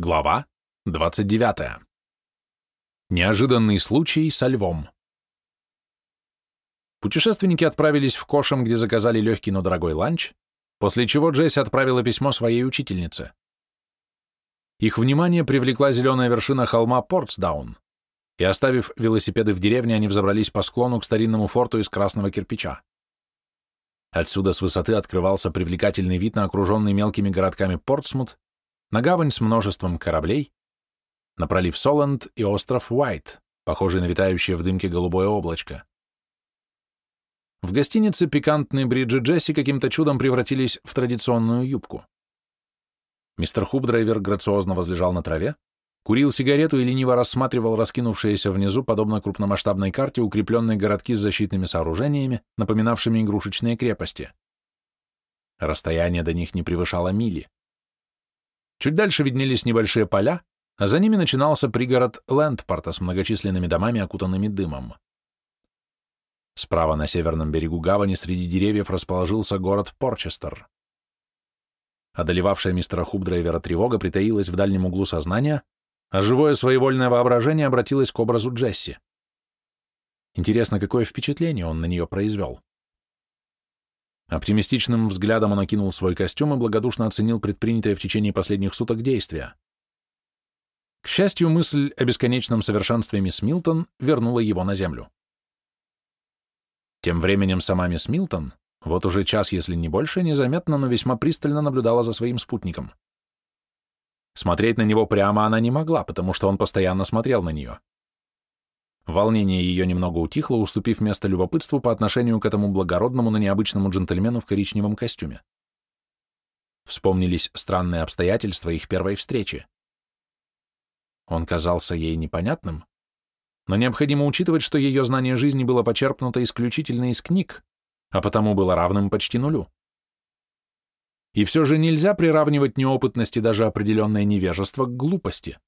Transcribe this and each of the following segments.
Глава 29. Неожиданный случай со львом. Путешественники отправились в Кошем, где заказали легкий, но дорогой ланч, после чего Джесси отправила письмо своей учительнице. Их внимание привлекла зеленая вершина холма Портсдаун, и, оставив велосипеды в деревне, они взобрались по склону к старинному форту из красного кирпича. Отсюда с высоты открывался привлекательный вид на окруженный мелкими городками Портсмут на гавань с множеством кораблей, на пролив Соланд и остров Уайт, похожий на витающее в дымке голубое облачко. В гостинице пикантные бриджи Джесси каким-то чудом превратились в традиционную юбку. Мистер Хубдрайвер грациозно возлежал на траве, курил сигарету и лениво рассматривал раскинувшиеся внизу, подобно крупномасштабной карте, укрепленные городки с защитными сооружениями, напоминавшими игрушечные крепости. Расстояние до них не превышало мили. Чуть дальше виднелись небольшие поля, а за ними начинался пригород Лэндпорта с многочисленными домами, окутанными дымом. Справа на северном берегу гавани среди деревьев расположился город Порчестер. Одолевавшая мистера Хубдрайвера тревога притаилась в дальнем углу сознания, а живое своевольное воображение обратилось к образу Джесси. Интересно, какое впечатление он на нее произвел. Оптимистичным взглядом он окинул свой костюм и благодушно оценил предпринятое в течение последних суток действия. К счастью, мысль о бесконечном совершенстве мисс Милтон вернула его на землю. Тем временем сама мисс Милтон, вот уже час, если не больше, незаметно, но весьма пристально наблюдала за своим спутником. Смотреть на него прямо она не могла, потому что он постоянно смотрел на нее. Волнение ее немного утихло, уступив место любопытству по отношению к этому благородному, но необычному джентльмену в коричневом костюме. Вспомнились странные обстоятельства их первой встречи. Он казался ей непонятным, но необходимо учитывать, что ее знание жизни было почерпнуто исключительно из книг, а потому было равным почти нулю. И все же нельзя приравнивать неопытность и даже определенное невежество к глупости.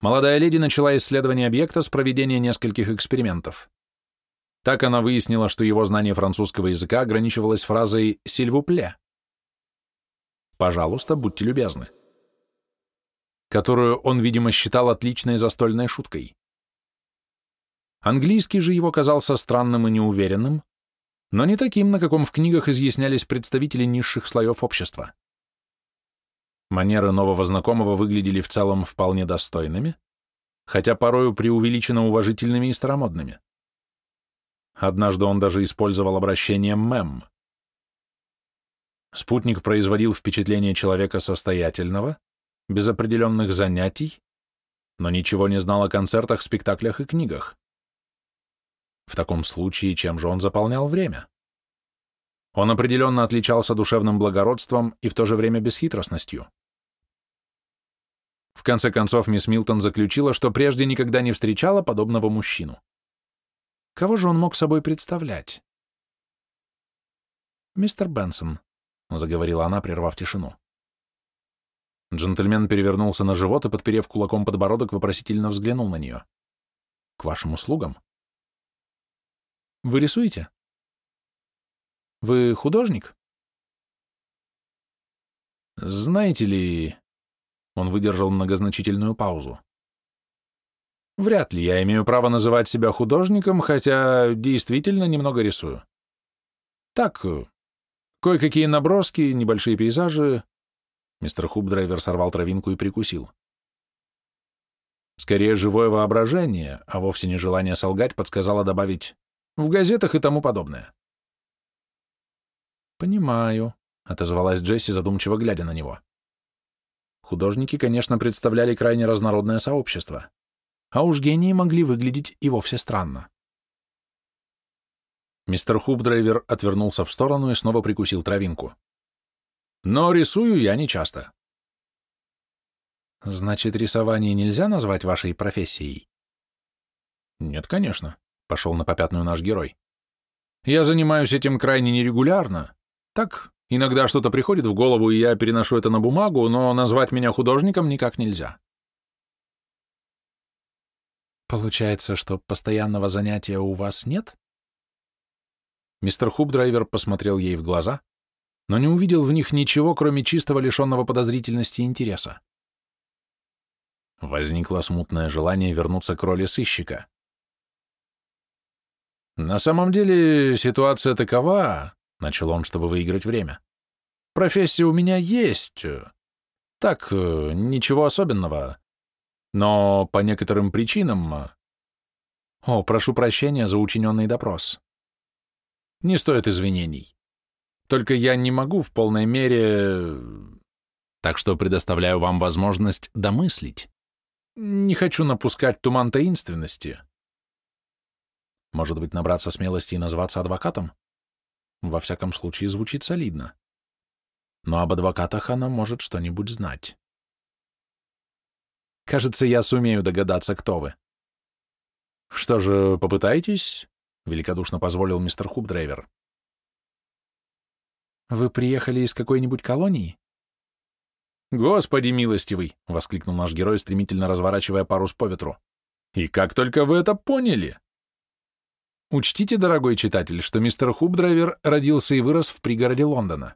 Молодая леди начала исследование объекта с проведения нескольких экспериментов. Так она выяснила, что его знание французского языка ограничивалось фразой «сильвупле». «Пожалуйста, будьте любезны», которую он, видимо, считал отличной застольной шуткой. Английский же его казался странным и неуверенным, но не таким, на каком в книгах изъяснялись представители низших слоев общества. Манеры нового знакомого выглядели в целом вполне достойными, хотя порою преувеличенно уважительными и старомодными. Однажды он даже использовал обращение «мэм». Спутник производил впечатление человека состоятельного, без определенных занятий, но ничего не знал о концертах, спектаклях и книгах. В таком случае, чем же он заполнял время? Он определенно отличался душевным благородством и в то же время бесхитростностью. В конце концов, мисс Милтон заключила, что прежде никогда не встречала подобного мужчину. Кого же он мог собой представлять? «Мистер Бенсон», — заговорила она, прервав тишину. Джентльмен перевернулся на живот и, подперев кулаком подбородок, вопросительно взглянул на нее. «К вашим услугам?» «Вы рисуете?» «Вы художник?» «Знаете ли...» Он выдержал многозначительную паузу. Вряд ли я имею право называть себя художником, хотя действительно немного рисую. Так, кое-какие наброски, небольшие пейзажи. Мистер Хубдрайвер сорвал травинку и прикусил. Скорее, живое воображение, а вовсе не желание солгать, подсказало добавить «в газетах и тому подобное». «Понимаю», — отозвалась Джесси, задумчиво глядя на него. Художники, конечно, представляли крайне разнородное сообщество, а уж гении могли выглядеть и вовсе странно. Мистер Хубдрайвер отвернулся в сторону и снова прикусил травинку. Но рисую я не часто. Значит, рисование нельзя назвать вашей профессией? Нет, конечно, пошел на попятную наш герой. Я занимаюсь этим крайне нерегулярно. Так, Иногда что-то приходит в голову, и я переношу это на бумагу, но назвать меня художником никак нельзя. Получается, что постоянного занятия у вас нет? Мистер Хубдрайвер посмотрел ей в глаза, но не увидел в них ничего, кроме чистого лишенного подозрительности интереса. Возникло смутное желание вернуться к роли сыщика. «На самом деле ситуация такова», — начал он, чтобы выиграть время. «Профессия у меня есть. Так, ничего особенного. Но по некоторым причинам...» «О, прошу прощения за учиненный допрос. Не стоит извинений. Только я не могу в полной мере... Так что предоставляю вам возможность домыслить. Не хочу напускать туман таинственности. Может быть, набраться смелости и назваться адвокатом? Во всяком случае, звучит солидно. Но об адвокатах она может что-нибудь знать. Кажется, я сумею догадаться, кто вы. Что же, попытайтесь? Великодушно позволил мистер Хубдрайвер. Вы приехали из какой-нибудь колонии? «Господи милостивый!» — воскликнул наш герой, стремительно разворачивая парус по ветру. «И как только вы это поняли!» Учтите, дорогой читатель, что мистер Хубдрайвер родился и вырос в пригороде Лондона.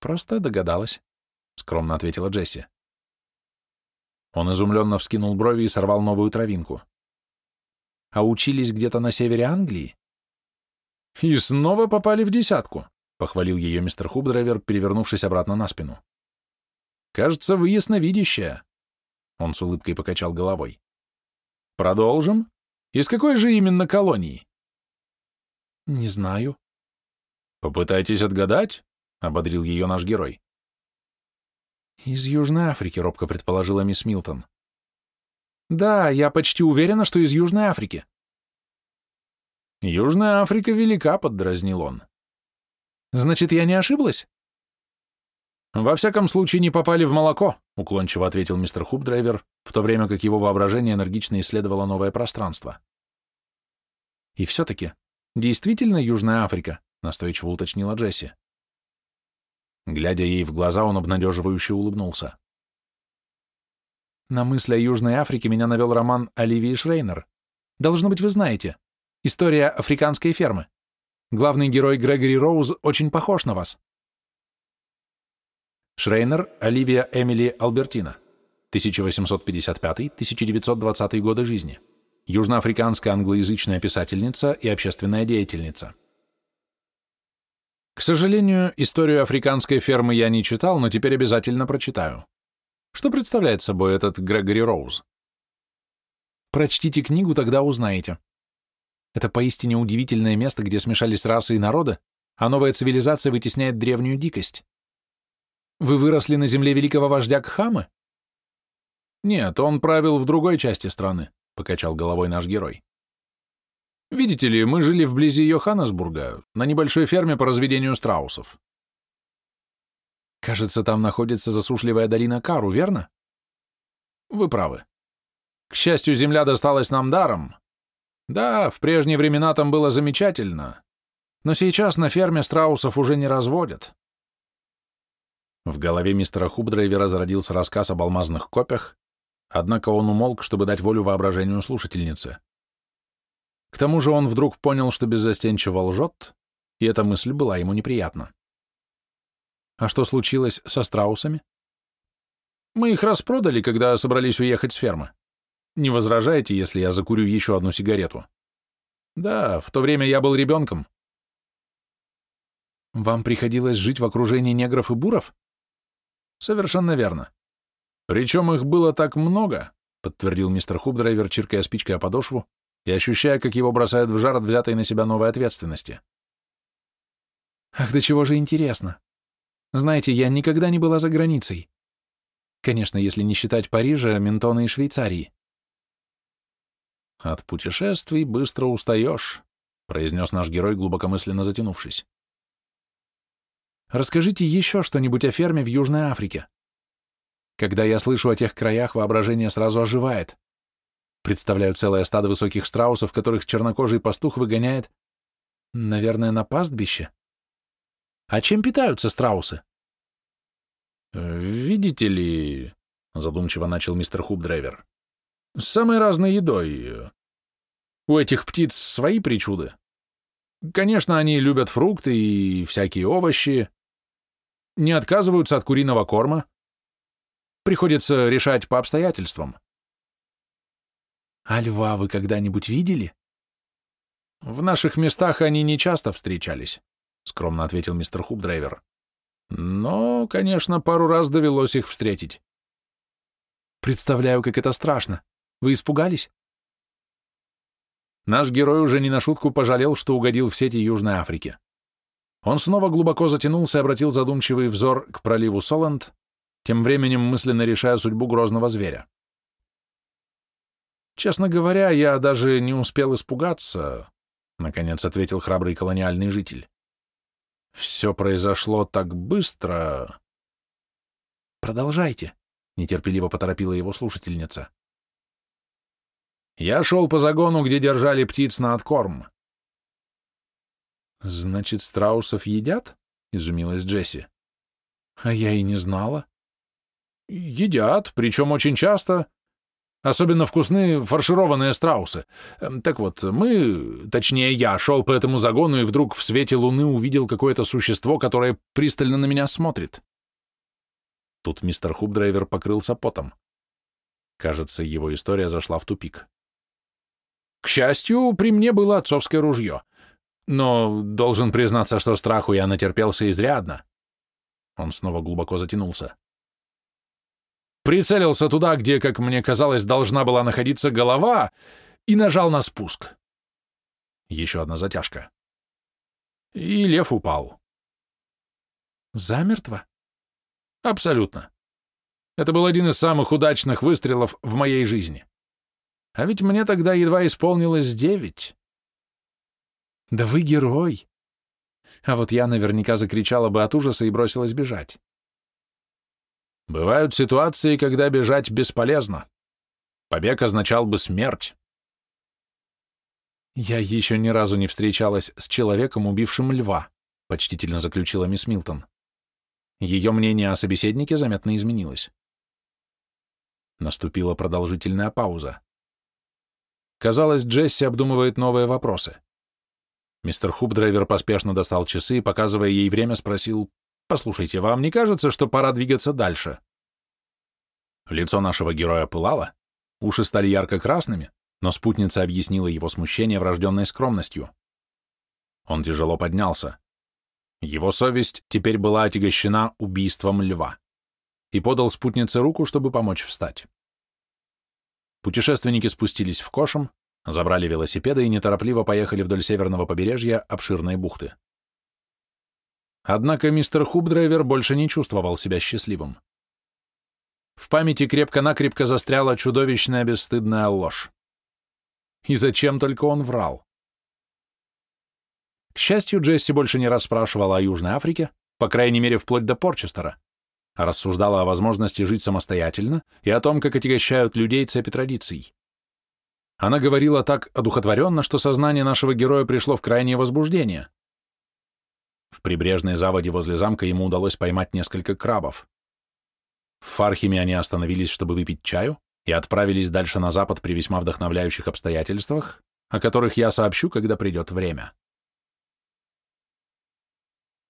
«Просто догадалась», — скромно ответила Джесси. Он изумленно вскинул брови и сорвал новую травинку. «А учились где-то на севере Англии?» «И снова попали в десятку», — похвалил ее мистер Хубдрайвер, перевернувшись обратно на спину. Кажется, вы ясновидящая. Он с улыбкой покачал головой. Продолжим. Из какой же именно колонии? Не знаю. Попытайтесь отгадать, ободрил ее наш герой. Из Южной Африки, робко предположила мисс Милтон. Да, я почти уверена, что из Южной Африки. Южная Африка велика, поддразнил он. Значит, я не ошиблась? «Во всяком случае, не попали в молоко», — уклончиво ответил мистер Хубдрайвер, в то время как его воображение энергично исследовало новое пространство. «И все-таки, действительно Южная Африка», — настойчиво уточнила Джесси. Глядя ей в глаза, он обнадеживающе улыбнулся. На мысль о Южной Африке меня навел роман Оливии Шрейнер. Должно быть, вы знаете. История африканской фермы. Главный герой Грегори Роуз очень похож на вас. Шрейнер Оливия Эмили Албертина, 1855-1920 годы жизни. Южноафриканская англоязычная писательница и общественная деятельница. К сожалению, историю африканской фермы я не читал, но теперь обязательно прочитаю. Что представляет собой этот Грегори Роуз? Прочтите книгу, тогда узнаете. Это поистине удивительное место, где смешались расы и народы, а новая цивилизация вытесняет древнюю дикость. Вы выросли на земле великого вождя Кхамы? Нет, он правил в другой части страны, покачал головой наш герой. Видите ли, мы жили вблизи Йоханнесбурга, на небольшой ферме по разведению страусов. Кажется, там находится засушливая долина Кару, верно? Вы правы. К счастью, земля досталась нам даром. Да, в прежние времена там было замечательно, но сейчас на ферме страусов уже не разводят. В голове мистера Хубдрайвера зародился рассказ об алмазных копьях, однако он умолк, чтобы дать волю воображению слушательницы. К тому же он вдруг понял, что беззастенчиво лжет, и эта мысль была ему неприятна. А что случилось со страусами? Мы их распродали, когда собрались уехать с фермы. Не возражаете, если я закурю еще одну сигарету? Да, в то время я был ребенком. Вам приходилось жить в окружении негров и буров? Совершенно верно. Причем их было так много, подтвердил мистер Хубдрайвер, чиркая спичкой о подошву и ощущая, как его бросает в жар от взятой на себя новой ответственности. Ах, до чего же интересно. Знаете, я никогда не была за границей. Конечно, если не считать Парижа, Ментона и Швейцарии. От путешествий быстро устаешь, произнес наш герой, глубокомысленно затянувшись. Расскажите еще что-нибудь о ферме в Южной Африке. Когда я слышу о тех краях, воображение сразу оживает. Представляю целое стадо высоких страусов, которых чернокожий пастух выгоняет, наверное, на пастбище. А чем питаются страусы? «Видите ли...» — задумчиво начал мистер Хубдрайвер. «С самой разной едой. У этих птиц свои причуды. Конечно, они любят фрукты и всякие овощи, не отказываются от куриного корма. Приходится решать по обстоятельствам. А льва вы когда-нибудь видели? В наших местах они не часто встречались, скромно ответил мистер Хубдрайвер. Но, конечно, пару раз довелось их встретить. Представляю, как это страшно. Вы испугались? Наш герой уже не на шутку пожалел, что угодил в сети Южной Африки. Он снова глубоко затянулся и обратил задумчивый взор к проливу Соланд, тем временем мысленно решая судьбу грозного зверя. «Честно говоря, я даже не успел испугаться», — наконец ответил храбрый колониальный житель. «Все произошло так быстро...» «Продолжайте», — нетерпеливо поторопила его слушательница. Я шел по загону, где держали птиц на откорм. «Значит, страусов едят?» — изумилась Джесси. «А я и не знала». «Едят, причем очень часто. Особенно вкусны фаршированные страусы. Эм, так вот, мы, точнее я, шел по этому загону и вдруг в свете луны увидел какое-то существо, которое пристально на меня смотрит». Тут мистер Хубдрайвер покрылся потом. Кажется, его история зашла в тупик. К счастью, при мне было отцовское ружье. Но должен признаться, что страху я натерпелся изрядно. Он снова глубоко затянулся. Прицелился туда, где, как мне казалось, должна была находиться голова, и нажал на спуск. Еще одна затяжка. И лев упал. Замертво? Абсолютно. Это был один из самых удачных выстрелов в моей жизни. А ведь мне тогда едва исполнилось девять. Да вы герой. А вот я наверняка закричала бы от ужаса и бросилась бежать. Бывают ситуации, когда бежать бесполезно. Побег означал бы смерть. Я еще ни разу не встречалась с человеком, убившим льва, почтительно заключила мисс Милтон. Ее мнение о собеседнике заметно изменилось. Наступила продолжительная пауза. Казалось, Джесси обдумывает новые вопросы. Мистер Хубдрайвер поспешно достал часы и, показывая ей время, спросил, «Послушайте, вам не кажется, что пора двигаться дальше?» Лицо нашего героя пылало, уши стали ярко-красными, но спутница объяснила его смущение врожденной скромностью. Он тяжело поднялся. Его совесть теперь была отягощена убийством льва и подал спутнице руку, чтобы помочь встать. Путешественники спустились в Кошем, забрали велосипеды и неторопливо поехали вдоль северного побережья обширной бухты. Однако мистер Хубдрайвер больше не чувствовал себя счастливым. В памяти крепко-накрепко застряла чудовищная бесстыдная ложь. И зачем только он врал? К счастью, Джесси больше не расспрашивала о Южной Африке, по крайней мере, вплоть до Порчестера, рассуждала о возможности жить самостоятельно и о том, как отягощают людей цепи традиций. Она говорила так одухотворенно, что сознание нашего героя пришло в крайнее возбуждение. В прибрежной заводе возле замка ему удалось поймать несколько крабов. В Фархиме они остановились, чтобы выпить чаю, и отправились дальше на запад при весьма вдохновляющих обстоятельствах, о которых я сообщу, когда придет время.